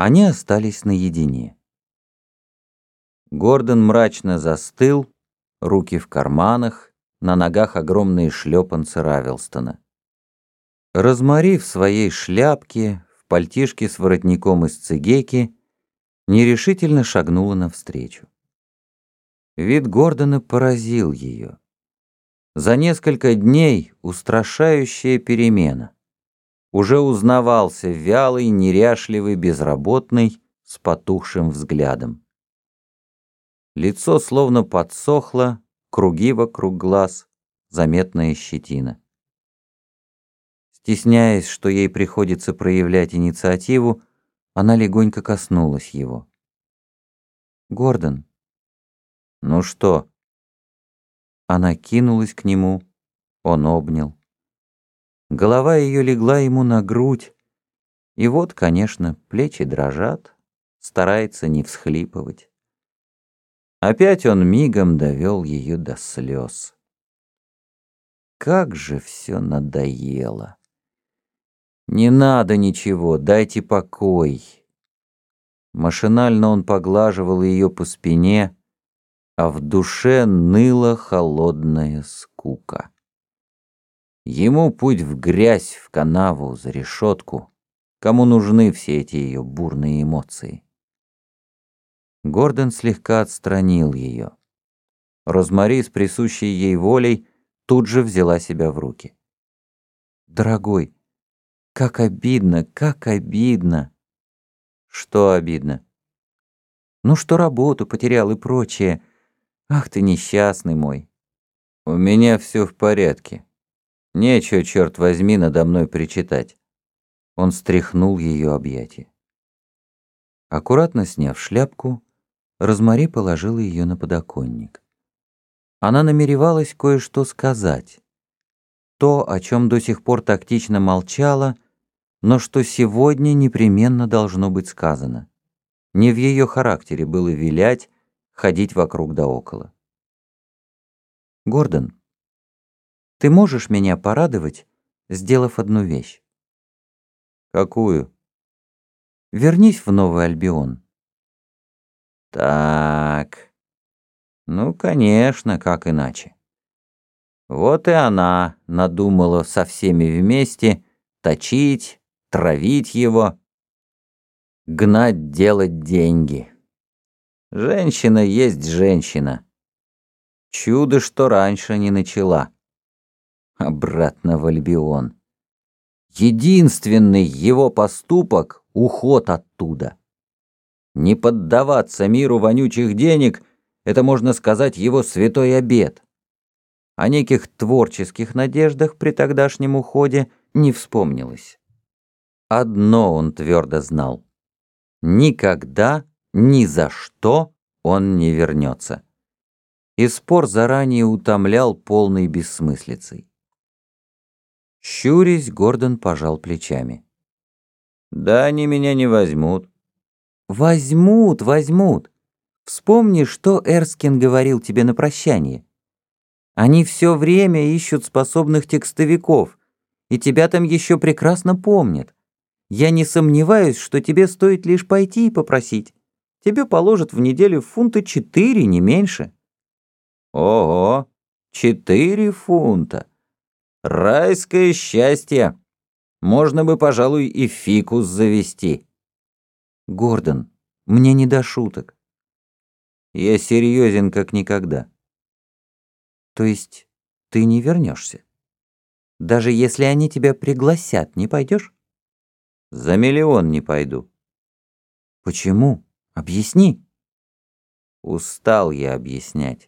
Они остались наедине. Гордон мрачно застыл, руки в карманах, на ногах огромные шлепанцы Равилстона. Розмари в своей шляпке, в пальтишке с воротником из цигейки, нерешительно шагнула навстречу. Вид Гордона поразил ее. За несколько дней устрашающая перемена уже узнавался вялый, неряшливый, безработный, с потухшим взглядом. Лицо словно подсохло, круги вокруг глаз, заметная щетина. Стесняясь, что ей приходится проявлять инициативу, она легонько коснулась его. «Гордон». «Ну что?» Она кинулась к нему, он обнял. Голова ее легла ему на грудь, и вот, конечно, плечи дрожат, старается не всхлипывать. Опять он мигом довел ее до слез. Как же все надоело! Не надо ничего, дайте покой. Машинально он поглаживал ее по спине, а в душе ныла холодная скука. Ему путь в грязь, в канаву, за решетку. Кому нужны все эти ее бурные эмоции? Гордон слегка отстранил ее. Розмари с присущей ей волей тут же взяла себя в руки. «Дорогой, как обидно, как обидно!» «Что обидно?» «Ну, что работу потерял и прочее. Ах ты несчастный мой!» «У меня все в порядке», Нечего, черт возьми, надо мной причитать. Он стряхнул ее объятия. Аккуратно сняв шляпку, Розмари положила ее на подоконник. Она намеревалась кое-что сказать. То, о чем до сих пор тактично молчала, но что сегодня непременно должно быть сказано. Не в ее характере было вилять, ходить вокруг да около. «Гордон», ты можешь меня порадовать, сделав одну вещь? Какую? Вернись в Новый Альбион. Так. Ну, конечно, как иначе. Вот и она надумала со всеми вместе точить, травить его, гнать делать деньги. Женщина есть женщина. Чудо, что раньше не начала обратно в Альбион. Единственный его поступок — уход оттуда. Не поддаваться миру вонючих денег — это, можно сказать, его святой обет. О неких творческих надеждах при тогдашнем уходе не вспомнилось. Одно он твердо знал. Никогда, ни за что он не вернется. И спор заранее утомлял полной бессмыслицей. Щурясь, Гордон пожал плечами. «Да они меня не возьмут». «Возьмут, возьмут. Вспомни, что Эрскин говорил тебе на прощание. Они все время ищут способных текстовиков, и тебя там еще прекрасно помнят. Я не сомневаюсь, что тебе стоит лишь пойти и попросить. Тебе положат в неделю фунта четыре, не меньше». «Ого, четыре фунта!» Райское счастье. Можно бы, пожалуй, и фикус завести. Гордон, мне не до шуток. Я серьезен как никогда. То есть ты не вернешься? Даже если они тебя пригласят, не пойдешь? За миллион не пойду. Почему? Объясни. Устал я объяснять.